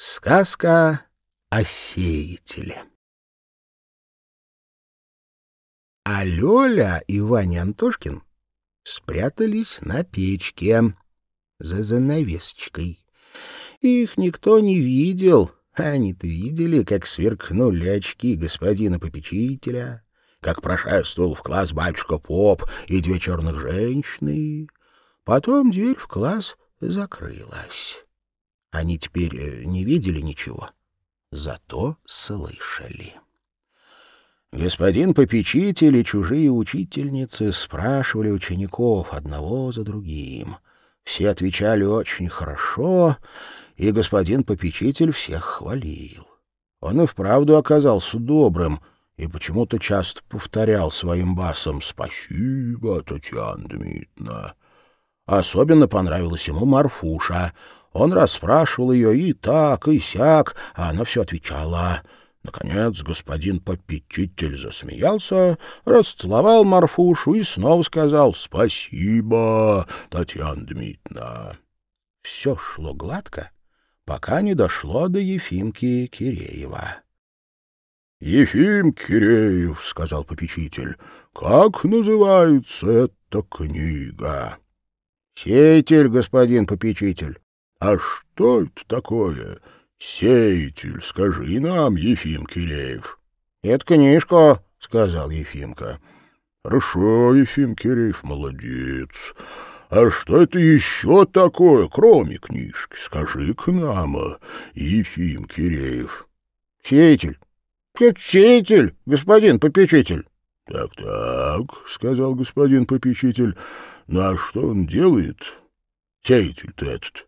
Сказка о сеятеле. А Лёля и Ваня Антошкин спрятались на печке за занавесочкой. Их никто не видел, а они-то видели, как сверкнули очки господина попечителя, как прошествовал в класс батюшка Поп и две черных женщины. Потом дверь в класс закрылась. Они теперь э, не видели ничего, зато слышали. Господин попечитель и чужие учительницы спрашивали учеников одного за другим. Все отвечали очень хорошо, и господин попечитель всех хвалил. Он и вправду оказался добрым и почему-то часто повторял своим басом «Спасибо, Татьяна Дмитриевна». Особенно понравилась ему Марфуша — он расспрашивал ее и так, и сяк, а она все отвечала. Наконец господин попечитель засмеялся, расцеловал Марфушу и снова сказал «Спасибо, Татьяна Дмитриевна». Все шло гладко, пока не дошло до Ефимки Киреева. — Ефим Киреев, — сказал попечитель, — как называется эта книга? — Сеятель, господин попечитель. А что это такое? Сеятель, скажи нам, Ефим Киреев. — Это книжка, — сказал Ефимка. — Хорошо, Ефим Киреев, молодец. А что это еще такое, кроме книжки? скажи к нам, Ефим Киреев. — Сеятель. — Это сеятель, господин попечитель. «Так, — Так-так, — сказал господин попечитель. — Ну а что он делает? Сеятель-то этот. —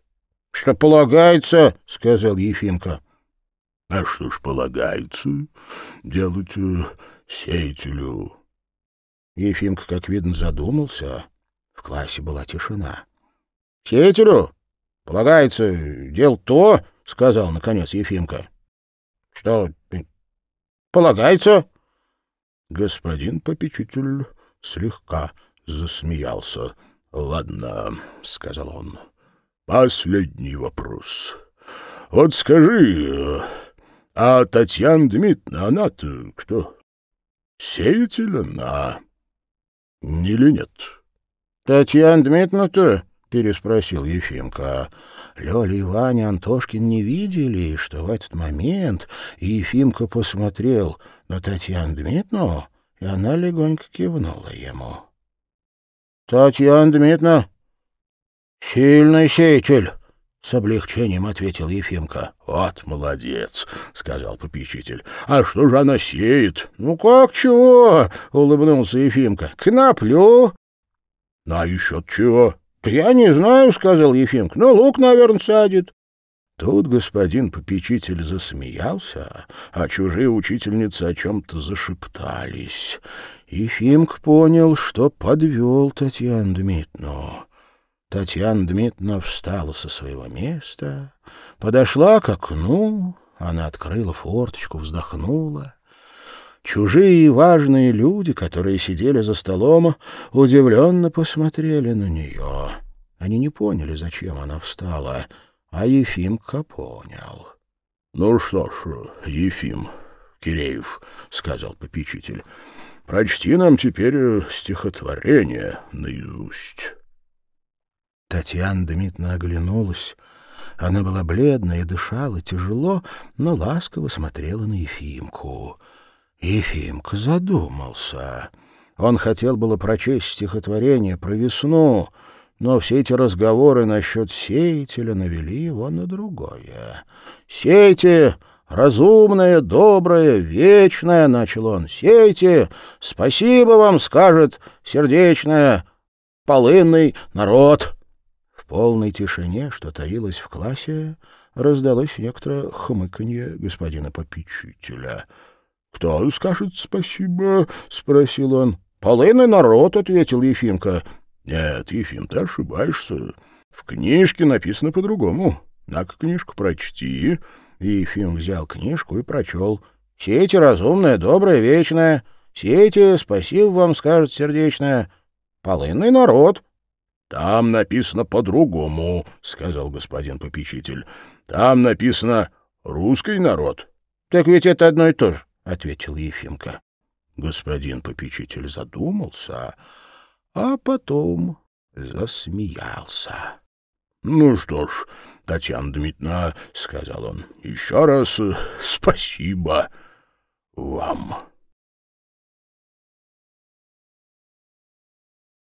Что полагается, — сказал Ефимка. — А что ж полагается делать э, сеятелю? Ефимка, как видно, задумался. В классе была тишина. — Сеятелю полагается делать то, — сказал, наконец, Ефимка. — Что полагается? Господин попечитель слегка засмеялся. — Ладно, — сказал он. — Последний вопрос. Вот скажи, а Татьяна Дмитриевна, она-то кто? Сеятель она или нет? Татьяна Дмитриевна-то? — переспросил Ефимка. Лёля и Ваня Антошкин не видели, что в этот момент Ефимка посмотрел на Татьяну Дмитриевну, и она легонько кивнула ему. — Татьяна Дмитриевна, «Сильный сеятель!» — с облегчением ответил Ефимка. «Вот молодец!» — сказал попечитель. «А что же она сеет?» «Ну как чего?» — улыбнулся Ефимка. «Коноплю». «Ну а еще чего?» «Я не знаю», — сказал Ефимка. «Ну, лук, наверное, садит». Тут господин попечитель засмеялся, а чужие учительницы о чем-то зашептались. Ефимк понял, что подвел Татьяну Дмитриевну. Татьяна Дмитриевна встала со своего места, подошла к окну, она открыла форточку, вздохнула. Чужие и важные люди, которые сидели за столом, удивленно посмотрели на нее. Они не поняли, зачем она встала, а Ефимка понял. — Ну что ж, Ефим Киреев, — сказал попечитель, — прочти нам теперь стихотворение наизусть. Татьяна Дмитриевна оглянулась. Она была бледная и дышала тяжело, но ласково смотрела на Ефимку. Ефимка задумался. Он хотел было прочесть стихотворение про весну, но все эти разговоры насчет сеятеля навели его на другое. «Сейте, разумное, доброе, вечное», — начал он, — «сейте, спасибо вам, скажет сердечное, полынный народ» полной тишине, что таилось в классе, раздалось некоторое хмыканье господина попечителя. — Кто скажет спасибо? — спросил он. — Полынный народ, — ответил Ефимка. — Нет, Ефим, ты ошибаешься. В книжке написано по-другому. На-ка книжку прочти. Ефим взял книжку и прочел. — Сети разумное, доброе, вечное. Сети, спасибо вам, скажет сердечное. Полынный народ. — «Там написано по-другому», — сказал господин попечитель. «Там написано русский народ. — Так ведь это одно и то же, — ответил Ефимка. Господин попечитель задумался, а потом засмеялся. — Ну что ж, Татьяна Дмитриевна, — сказал он, — еще раз спасибо вам.